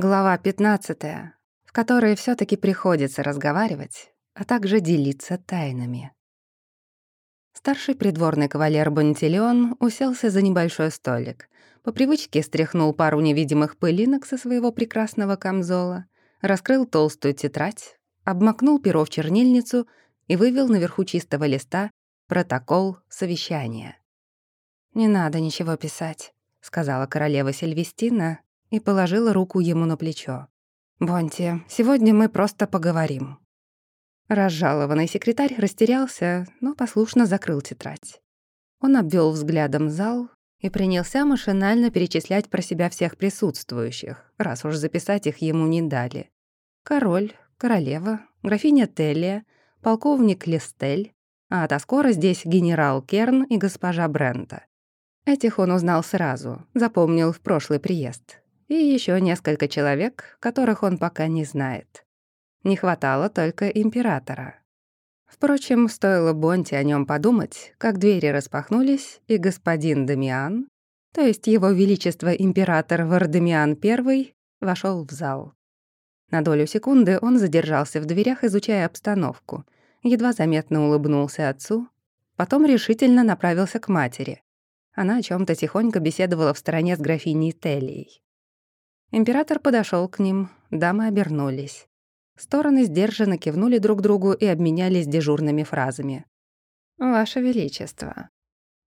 Глава 15, в которой все таки приходится разговаривать, а также делиться тайнами. Старший придворный кавалер Бонтилеон уселся за небольшой столик, по привычке стряхнул пару невидимых пылинок со своего прекрасного камзола, раскрыл толстую тетрадь, обмакнул перо в чернильницу и вывел наверху чистого листа протокол совещания. «Не надо ничего писать», — сказала королева Сильвестина и положила руку ему на плечо. «Бонти, сегодня мы просто поговорим». Разжалованный секретарь растерялся, но послушно закрыл тетрадь. Он обвел взглядом зал и принялся машинально перечислять про себя всех присутствующих, раз уж записать их ему не дали. Король, королева, графиня Теллия, полковник Листель, а до скоро здесь генерал Керн и госпожа Брента. Этих он узнал сразу, запомнил в прошлый приезд и еще несколько человек, которых он пока не знает. Не хватало только императора. Впрочем, стоило Бонти о нем подумать, как двери распахнулись, и господин Дамиан, то есть его величество император Вардамиан I, вошел в зал. На долю секунды он задержался в дверях, изучая обстановку, едва заметно улыбнулся отцу, потом решительно направился к матери. Она о чем то тихонько беседовала в стороне с графиней Теллией. Император подошел к ним, дамы обернулись. Стороны сдержанно кивнули друг другу и обменялись дежурными фразами. «Ваше Величество,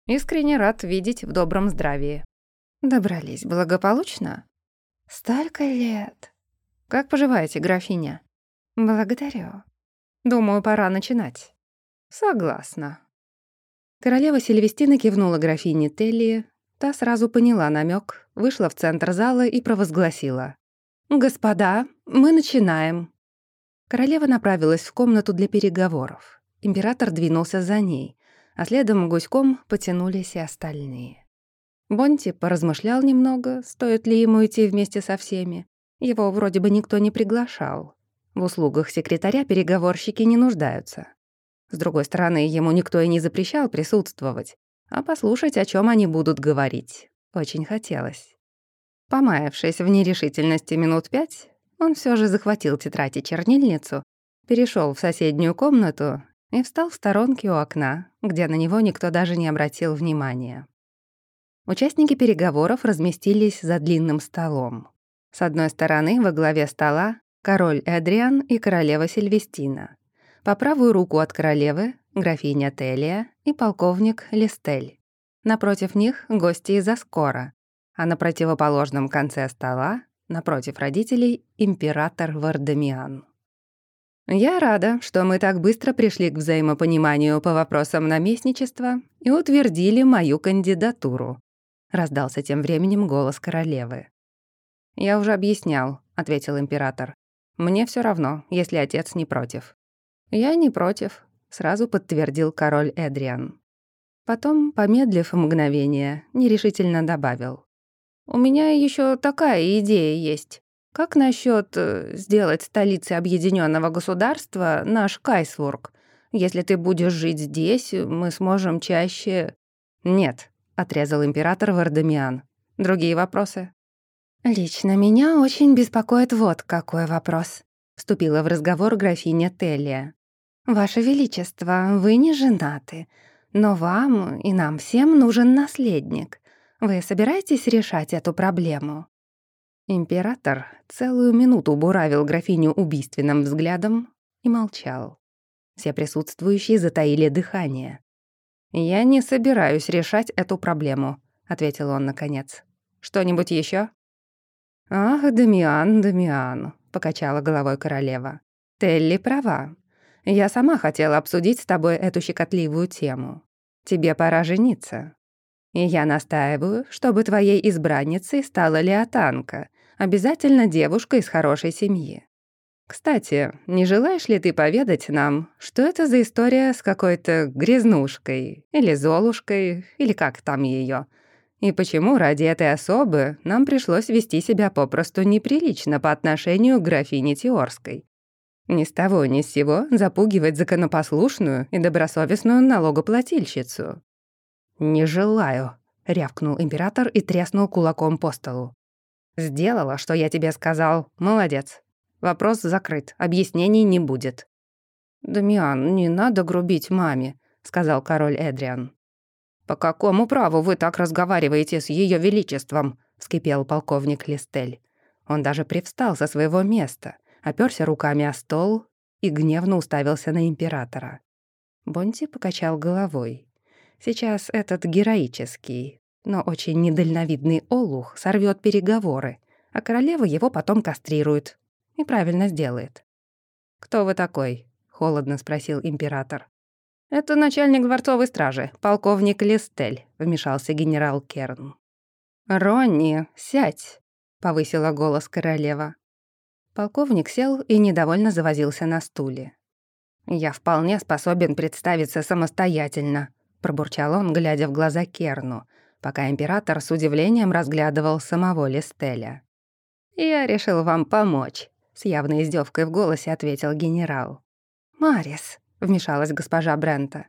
искренне рад видеть в добром здравии. Добрались благополучно? Столько лет. Как поживаете, графиня? Благодарю. Думаю, пора начинать. Согласна». Королева Сильвестина кивнула графине Телли, Та сразу поняла намек, вышла в центр зала и провозгласила. «Господа, мы начинаем». Королева направилась в комнату для переговоров. Император двинулся за ней, а следом гуськом потянулись и остальные. Бонти поразмышлял немного, стоит ли ему идти вместе со всеми. Его вроде бы никто не приглашал. В услугах секретаря переговорщики не нуждаются. С другой стороны, ему никто и не запрещал присутствовать, а послушать, о чем они будут говорить. Очень хотелось. Помаявшись в нерешительности минут пять, он все же захватил тетрадь и чернильницу, перешел в соседнюю комнату и встал в сторонке у окна, где на него никто даже не обратил внимания. Участники переговоров разместились за длинным столом. С одной стороны, во главе стола король Эдриан и королева Сильвестина. По правую руку от королевы — графиня Телия и полковник Листель. Напротив них — гости из Аскора, а на противоположном конце стола, напротив родителей, император Вардамиан. «Я рада, что мы так быстро пришли к взаимопониманию по вопросам наместничества и утвердили мою кандидатуру», — раздался тем временем голос королевы. «Я уже объяснял», — ответил император. «Мне все равно, если отец не против». «Я не против», — сразу подтвердил король Эдриан. Потом, помедлив мгновение, нерешительно добавил. «У меня еще такая идея есть. Как насчет э, сделать столицей объединенного государства наш Кайсворк? Если ты будешь жить здесь, мы сможем чаще...» «Нет», — отрезал император Вардамиан. «Другие вопросы?» «Лично меня очень беспокоит вот какой вопрос», — вступила в разговор графиня Теллия. «Ваше Величество, вы не женаты, но вам и нам всем нужен наследник. Вы собираетесь решать эту проблему?» Император целую минуту буравил графиню убийственным взглядом и молчал. Все присутствующие затаили дыхание. «Я не собираюсь решать эту проблему», — ответил он наконец. «Что-нибудь еще? «Ах, Дамиан, Дамиан», — покачала головой королева. «Телли права. Я сама хотела обсудить с тобой эту щекотливую тему. Тебе пора жениться. И я настаиваю, чтобы твоей избранницей стала Леотанка, обязательно девушка из хорошей семьи. Кстати, не желаешь ли ты поведать нам, что это за история с какой-то грязнушкой или золушкой, или как там ее, и почему ради этой особы нам пришлось вести себя попросту неприлично по отношению к графине Теорской? Ни с того ни с сего запугивать законопослушную и добросовестную налогоплательщицу. «Не желаю», — рявкнул император и тряснул кулаком по столу. «Сделала, что я тебе сказал. Молодец. Вопрос закрыт, объяснений не будет». «Дамиан, не надо грубить маме», — сказал король Эдриан. «По какому праву вы так разговариваете с Ее Величеством?» — вскипел полковник Листель. Он даже привстал со своего места, оперся руками о стол и гневно уставился на императора. Бонти покачал головой. Сейчас этот героический, но очень недальновидный олух сорвет переговоры, а королева его потом кастрирует. И правильно сделает. «Кто вы такой?» — холодно спросил император. «Это начальник дворцовой стражи, полковник Листель», — вмешался генерал Керн. «Ронни, сядь», — повысила голос королева. Полковник сел и недовольно завозился на стуле. «Я вполне способен представиться самостоятельно», — пробурчал он, глядя в глаза Керну, пока император с удивлением разглядывал самого Листеля. «Я решил вам помочь», — с явной издевкой в голосе ответил генерал. «Марис», — вмешалась госпожа Брента.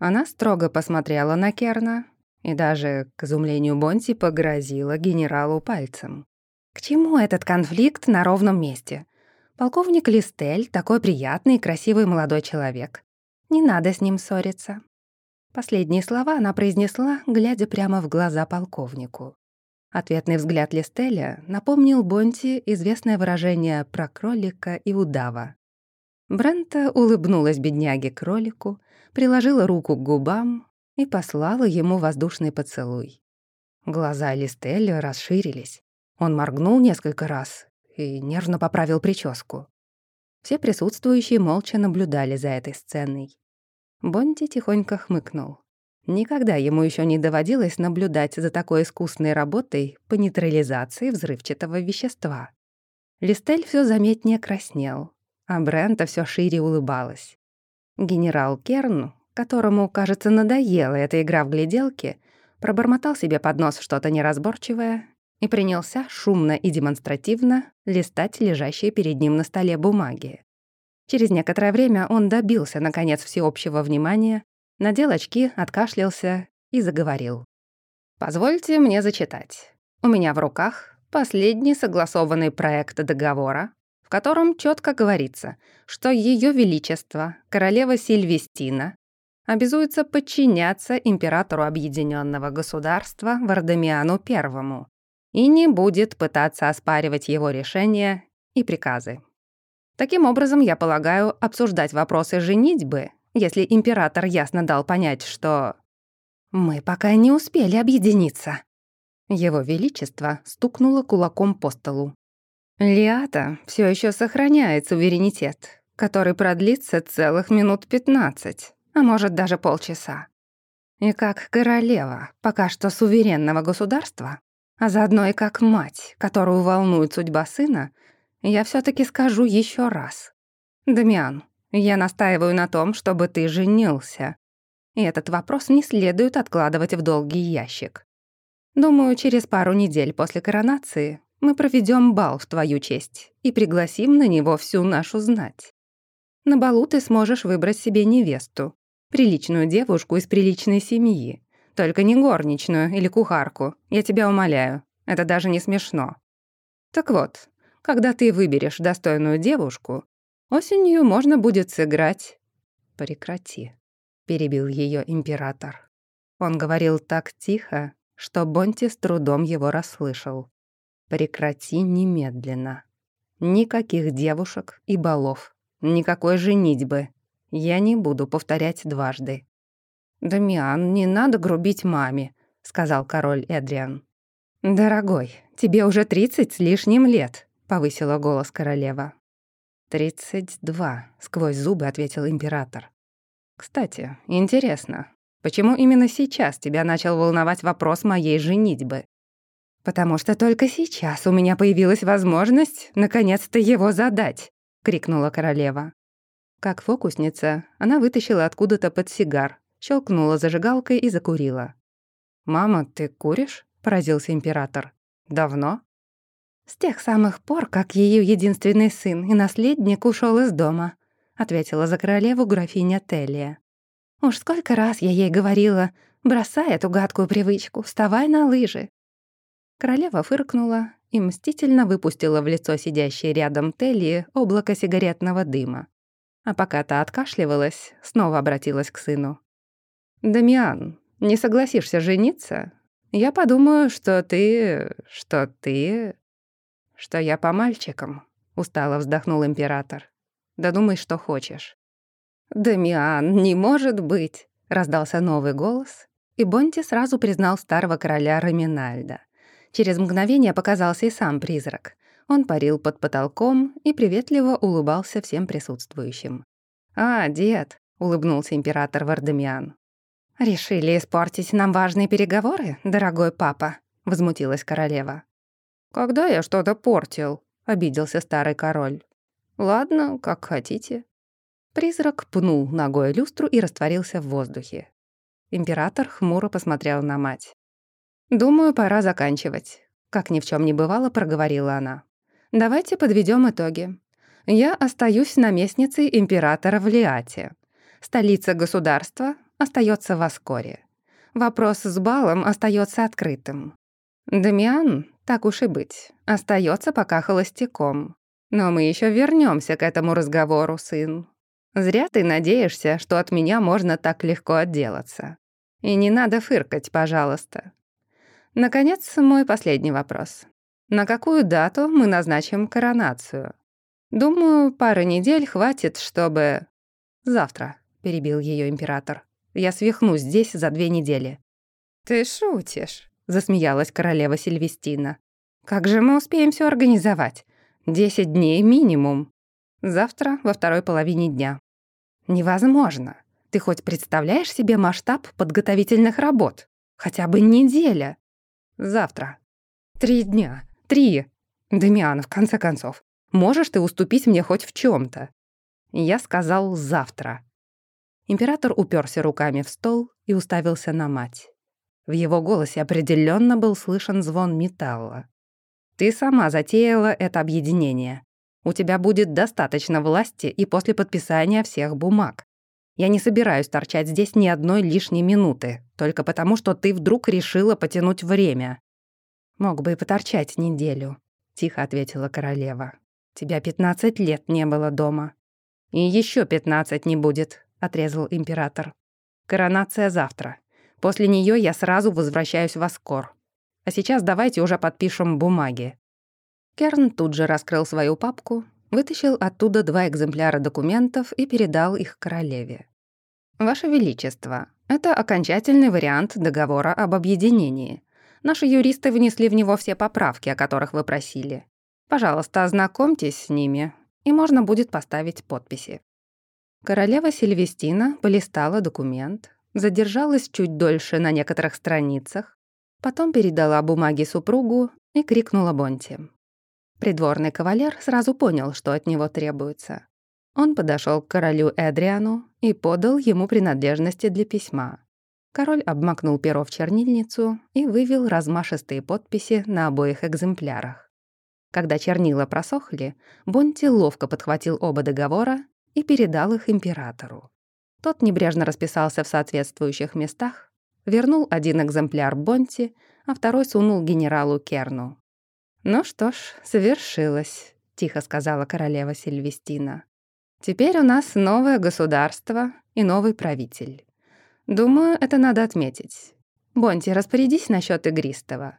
Она строго посмотрела на Керна и даже, к изумлению Бонти, погрозила генералу пальцем. «К чему этот конфликт на ровном месте? Полковник Листель — такой приятный и красивый молодой человек. Не надо с ним ссориться». Последние слова она произнесла, глядя прямо в глаза полковнику. Ответный взгляд Листеля напомнил Бонти известное выражение про кролика и удава. Брента улыбнулась бедняге-кролику, приложила руку к губам и послала ему воздушный поцелуй. Глаза Листеля расширились. Он моргнул несколько раз и нервно поправил прическу. Все присутствующие молча наблюдали за этой сценой. Бонди тихонько хмыкнул. Никогда ему еще не доводилось наблюдать за такой искусной работой по нейтрализации взрывчатого вещества. Листель все заметнее краснел, а Брента все шире улыбалась. Генерал Керн, которому, кажется, надоела эта игра в гляделки, пробормотал себе под нос что-то неразборчивое и принялся шумно и демонстративно листать лежащие перед ним на столе бумаги. Через некоторое время он добился, наконец, всеобщего внимания, надел очки, откашлялся и заговорил. «Позвольте мне зачитать. У меня в руках последний согласованный проект договора, в котором четко говорится, что Ее Величество, королева Сильвестина, обязуется подчиняться императору Объединенного Государства Вардамиану Первому, и не будет пытаться оспаривать его решения и приказы. Таким образом, я полагаю, обсуждать вопросы женитьбы, если император ясно дал понять, что... Мы пока не успели объединиться. Его Величество стукнуло кулаком по столу. Лиата все еще сохраняет суверенитет, который продлится целых минут пятнадцать, а может даже полчаса. И как королева пока что суверенного государства, а заодно и как мать, которую волнует судьба сына, я все таки скажу еще раз. Дамиан, я настаиваю на том, чтобы ты женился. И этот вопрос не следует откладывать в долгий ящик. Думаю, через пару недель после коронации мы проведем бал в твою честь и пригласим на него всю нашу знать. На балу ты сможешь выбрать себе невесту, приличную девушку из приличной семьи, только не горничную или кухарку, я тебя умоляю. Это даже не смешно. Так вот, когда ты выберешь достойную девушку, осенью можно будет сыграть... Прекрати, перебил ее император. Он говорил так тихо, что Бонти с трудом его расслышал. Прекрати немедленно. Никаких девушек и балов, никакой женитьбы. Я не буду повторять дважды. «Дамиан, не надо грубить маме», — сказал король Эдриан. «Дорогой, тебе уже тридцать с лишним лет», — повысила голос королева. «Тридцать два», — сквозь зубы ответил император. «Кстати, интересно, почему именно сейчас тебя начал волновать вопрос моей женитьбы?» «Потому что только сейчас у меня появилась возможность наконец-то его задать», — крикнула королева. Как фокусница, она вытащила откуда-то под сигар, щелкнула зажигалкой и закурила. «Мама, ты куришь?» — поразился император. «Давно?» «С тех самых пор, как ее единственный сын и наследник ушел из дома», — ответила за королеву графиня Телия. «Уж сколько раз я ей говорила, бросай эту гадкую привычку, вставай на лыжи». Королева фыркнула и мстительно выпустила в лицо сидящей рядом Телли облако сигаретного дыма. А пока та откашливалась, снова обратилась к сыну. «Дамиан, не согласишься жениться? Я подумаю, что ты... что ты... что я по мальчикам», — устало вздохнул император. «Да думай, что хочешь». «Дамиан, не может быть!» — раздался новый голос, и Бонти сразу признал старого короля Раминальда. Через мгновение показался и сам призрак. Он парил под потолком и приветливо улыбался всем присутствующим. «А, дед», — улыбнулся император Вардемиан. «Решили испортить нам важные переговоры, дорогой папа?» — возмутилась королева. «Когда я что-то портил?» — обиделся старый король. «Ладно, как хотите». Призрак пнул ногой люстру и растворился в воздухе. Император хмуро посмотрел на мать. «Думаю, пора заканчивать», — как ни в чем не бывало, проговорила она. «Давайте подведем итоги. Я остаюсь наместницей императора в Лиате. Столица государства остается в Аскоре. Вопрос с балом остается открытым. Дамиан, так уж и быть, остается пока холостяком. Но мы еще вернемся к этому разговору, сын. Зря ты надеешься, что от меня можно так легко отделаться. И не надо фыркать, пожалуйста. Наконец, мой последний вопрос. На какую дату мы назначим коронацию? Думаю, пары недель хватит, чтобы... Завтра, перебил ее император. Я свихнусь здесь за две недели. Ты шутишь, засмеялась королева Сильвестина. Как же мы успеем все организовать? Десять дней минимум. Завтра во второй половине дня. Невозможно. Ты хоть представляешь себе масштаб подготовительных работ? Хотя бы неделя. Завтра. Три дня. Три. Дамиан, в конце концов, можешь ты уступить мне хоть в чем то Я сказал «завтра». Император уперся руками в стол и уставился на мать. В его голосе определенно был слышен звон металла. «Ты сама затеяла это объединение. У тебя будет достаточно власти и после подписания всех бумаг. Я не собираюсь торчать здесь ни одной лишней минуты, только потому, что ты вдруг решила потянуть время». «Мог бы и поторчать неделю», — тихо ответила королева. «Тебя пятнадцать лет не было дома». «И еще пятнадцать не будет», — отрезал император. «Коронация завтра. После нее я сразу возвращаюсь в Аскор. А сейчас давайте уже подпишем бумаги». Керн тут же раскрыл свою папку, вытащил оттуда два экземпляра документов и передал их королеве. «Ваше Величество, это окончательный вариант договора об объединении. Наши юристы внесли в него все поправки, о которых вы просили. Пожалуйста, ознакомьтесь с ними, и можно будет поставить подписи». Королева Сильвестина полистала документ, задержалась чуть дольше на некоторых страницах, потом передала бумаги супругу и крикнула Бонти. Придворный кавалер сразу понял, что от него требуется. Он подошел к королю Эдриану и подал ему принадлежности для письма. Король обмакнул перо в чернильницу и вывел размашистые подписи на обоих экземплярах. Когда чернила просохли, Бонти ловко подхватил оба договора и передал их императору. Тот небрежно расписался в соответствующих местах, вернул один экземпляр Бонти, а второй сунул генералу Керну. «Ну что ж, совершилось», — тихо сказала королева Сильвестина. «Теперь у нас новое государство и новый правитель. Думаю, это надо отметить. Бонти, распорядись насчет игристого».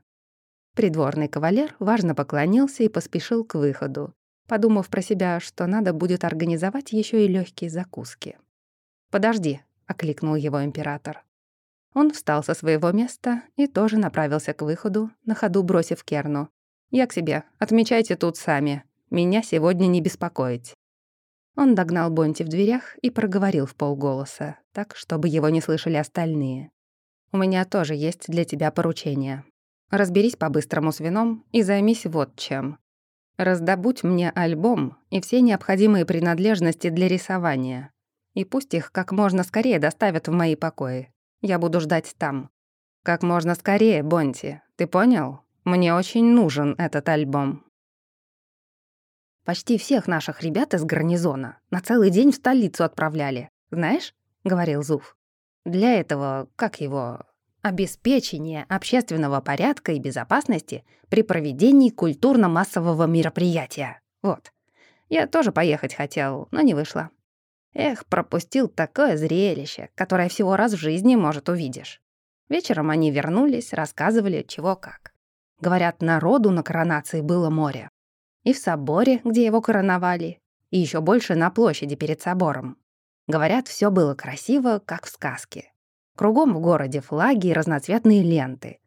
Придворный кавалер важно поклонился и поспешил к выходу, подумав про себя, что надо будет организовать еще и легкие закуски. «Подожди», — окликнул его император. Он встал со своего места и тоже направился к выходу, на ходу бросив Керну. «Я к себе. Отмечайте тут сами. Меня сегодня не беспокоить». Он догнал Бонти в дверях и проговорил в полголоса, так, чтобы его не слышали остальные. «У меня тоже есть для тебя поручение. Разберись по-быстрому с вином и займись вот чем. Раздобудь мне альбом и все необходимые принадлежности для рисования. И пусть их как можно скорее доставят в мои покои. Я буду ждать там. Как можно скорее, Бонти, ты понял?» Мне очень нужен этот альбом. Почти всех наших ребят из гарнизона на целый день в столицу отправляли. Знаешь, — говорил Зуф. Для этого, как его, Обеспечение общественного порядка и безопасности при проведении культурно-массового мероприятия. Вот. Я тоже поехать хотел, но не вышло. Эх, пропустил такое зрелище, которое всего раз в жизни, может, увидишь. Вечером они вернулись, рассказывали, чего как. Говорят, народу на коронации было море. И в соборе, где его короновали, и еще больше на площади перед собором. Говорят, все было красиво, как в сказке. Кругом в городе флаги и разноцветные ленты.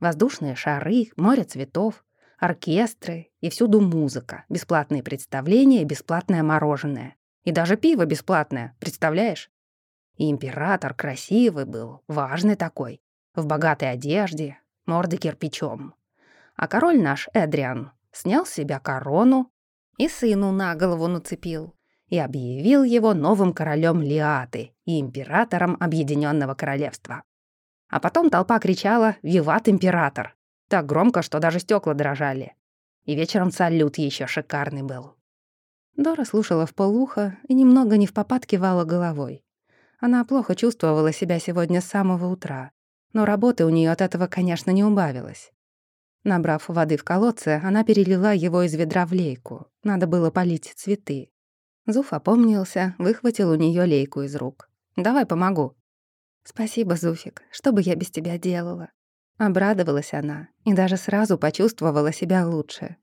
Воздушные шары, море цветов, оркестры и всюду музыка, бесплатные представления бесплатное мороженое. И даже пиво бесплатное, представляешь? И император красивый был, важный такой, в богатой одежде, морды кирпичом. А король наш, Эдриан, снял с себя корону и сыну на голову нацепил и объявил его новым королем Лиаты и императором Объединенного Королевства. А потом толпа кричала «Виват, император!» так громко, что даже стекла дрожали. И вечером салют еще шикарный был. Дора слушала в полухо и немного не в попад кивала головой. Она плохо чувствовала себя сегодня с самого утра, но работы у нее от этого, конечно, не убавилось. Набрав воды в колодце, она перелила его из ведра в лейку. Надо было полить цветы. Зуф опомнился, выхватил у нее лейку из рук. «Давай помогу». «Спасибо, Зуфик. Что бы я без тебя делала?» Обрадовалась она и даже сразу почувствовала себя лучше.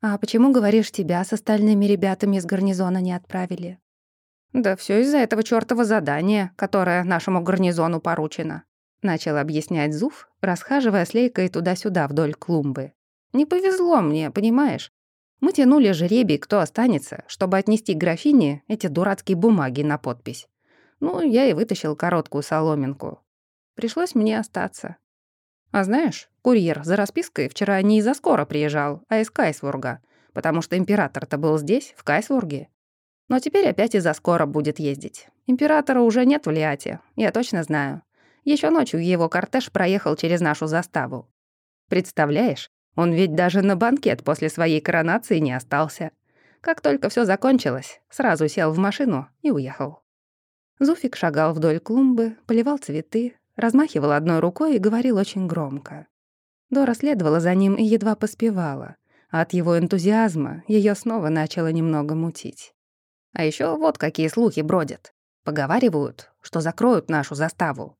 «А почему, говоришь, тебя с остальными ребятами из гарнизона не отправили?» «Да все из-за этого чёртова задания, которое нашему гарнизону поручено», начал объяснять Зуф, расхаживая с лейкой туда-сюда вдоль клумбы. «Не повезло мне, понимаешь? Мы тянули жребий, кто останется, чтобы отнести графине эти дурацкие бумаги на подпись. Ну, я и вытащил короткую соломинку. Пришлось мне остаться. А знаешь, курьер за распиской вчера не из-за скоро приезжал, а из Кайсворга, потому что император-то был здесь, в Кайсворге. Но теперь опять из-за скоро будет ездить. Императора уже нет в Лиате, я точно знаю. Еще ночью его кортеж проехал через нашу заставу. Представляешь, он ведь даже на банкет после своей коронации не остался. Как только все закончилось, сразу сел в машину и уехал. Зуфик шагал вдоль клумбы, поливал цветы, размахивал одной рукой и говорил очень громко. Дора следовала за ним и едва поспевала, а от его энтузиазма ее снова начало немного мутить. А еще вот какие слухи бродят. Поговаривают, что закроют нашу заставу.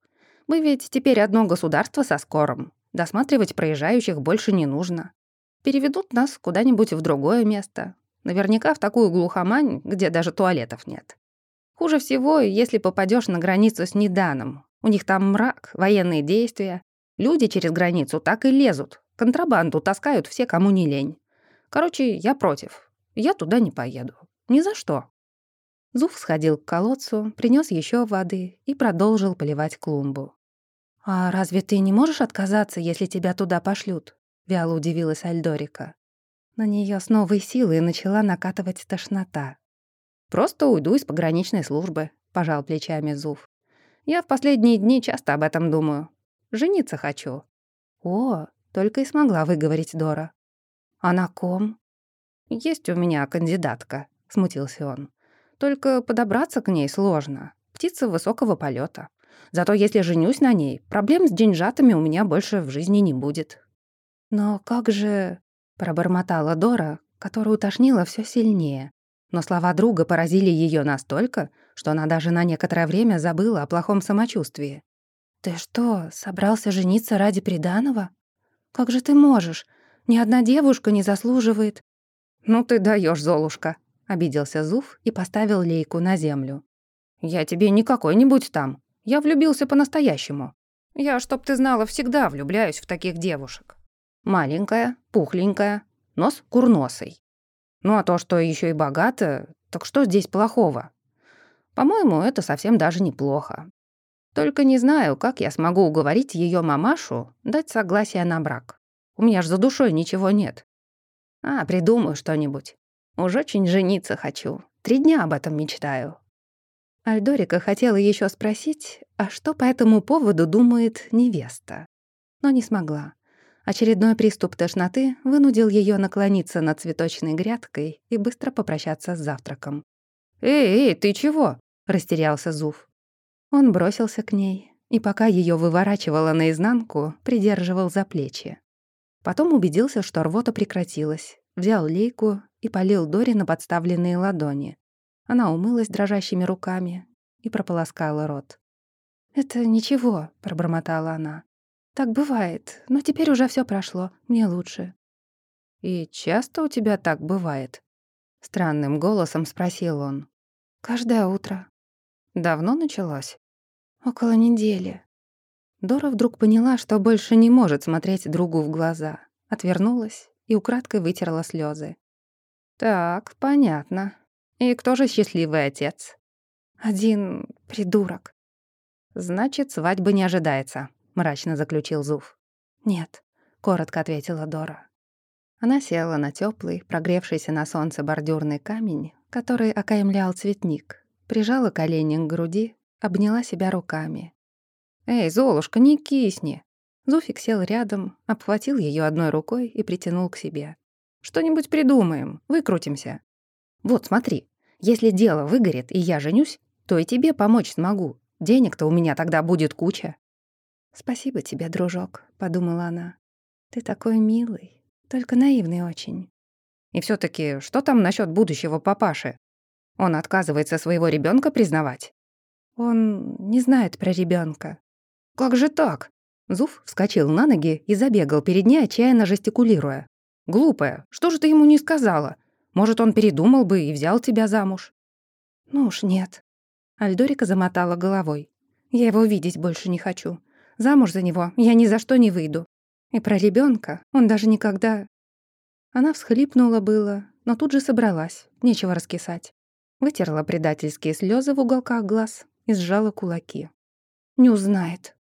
Мы ведь теперь одно государство со скором, Досматривать проезжающих больше не нужно. Переведут нас куда-нибудь в другое место. Наверняка в такую глухомань, где даже туалетов нет. Хуже всего, если попадешь на границу с Неданом. У них там мрак, военные действия. Люди через границу так и лезут. Контрабанду таскают все, кому не лень. Короче, я против. Я туда не поеду. Ни за что. Зуф сходил к колодцу, принес еще воды и продолжил поливать клумбу. «А разве ты не можешь отказаться, если тебя туда пошлют?» — вяло удивилась Альдорика. На нее с новой силой начала накатывать тошнота. «Просто уйду из пограничной службы», — пожал плечами Зуф. «Я в последние дни часто об этом думаю. Жениться хочу». «О, только и смогла выговорить Дора». «А на ком?» «Есть у меня кандидатка», — смутился он. «Только подобраться к ней сложно. Птица высокого полета. Зато если женюсь на ней, проблем с деньжатами у меня больше в жизни не будет». «Но как же...» — пробормотала Дора, которую тошнило все сильнее. Но слова друга поразили ее настолько, что она даже на некоторое время забыла о плохом самочувствии. «Ты что, собрался жениться ради приданого? Как же ты можешь? Ни одна девушка не заслуживает...» «Ну ты даешь, Золушка», — обиделся Зуф и поставил лейку на землю. «Я тебе не какой-нибудь там, я влюбился по-настоящему. Я, чтоб ты знала, всегда влюбляюсь в таких девушек. Маленькая, пухленькая, нос курносый. Ну а то, что еще и богата, так что здесь плохого? По-моему, это совсем даже неплохо. Только не знаю, как я смогу уговорить ее мамашу дать согласие на брак. У меня ж за душой ничего нет. А, придумаю что-нибудь. Уж очень жениться хочу. Три дня об этом мечтаю. Альдорика хотела еще спросить, а что по этому поводу думает невеста? Но не смогла. Очередной приступ тошноты вынудил ее наклониться над цветочной грядкой и быстро попрощаться с завтраком. «Эй, эй, ты чего?» — растерялся Зуф. Он бросился к ней, и пока ее выворачивало наизнанку, придерживал за плечи. Потом убедился, что рвота прекратилась, взял лейку и полил Дори на подставленные ладони. Она умылась дрожащими руками и прополоскала рот. «Это ничего», — пробормотала она. «Так бывает, но теперь уже все прошло, мне лучше». «И часто у тебя так бывает?» — странным голосом спросил он. «Каждое утро». «Давно началось?» «Около недели». Дора вдруг поняла, что больше не может смотреть другу в глаза, отвернулась и украдкой вытерла слезы. «Так, понятно. И кто же счастливый отец?» «Один придурок». «Значит, свадьбы не ожидается», — мрачно заключил Зуф. «Нет», — коротко ответила Дора. Она села на теплый, прогревшийся на солнце бордюрный камень, который окаймлял цветник, прижала колени к груди, обняла себя руками. «Эй, Золушка, не кисни!» Зуфик сел рядом, обхватил ее одной рукой и притянул к себе. «Что-нибудь придумаем, выкрутимся. Вот, смотри, если дело выгорит, и я женюсь, то и тебе помочь смогу. Денег-то у меня тогда будет куча». «Спасибо тебе, дружок», — подумала она. «Ты такой милый, только наивный очень». «И все таки что там насчет будущего папаши? Он отказывается своего ребенка признавать?» «Он не знает про ребенка. «Как же так?» Зуф вскочил на ноги и забегал перед ней, отчаянно жестикулируя. «Глупая, что же ты ему не сказала? Может, он передумал бы и взял тебя замуж?» «Ну уж нет». Альдорика замотала головой. «Я его видеть больше не хочу. Замуж за него я ни за что не выйду. И про ребенка он даже никогда...» Она всхлипнула было, но тут же собралась, нечего раскисать. Вытерла предательские слезы в уголках глаз и сжала кулаки. «Не узнает.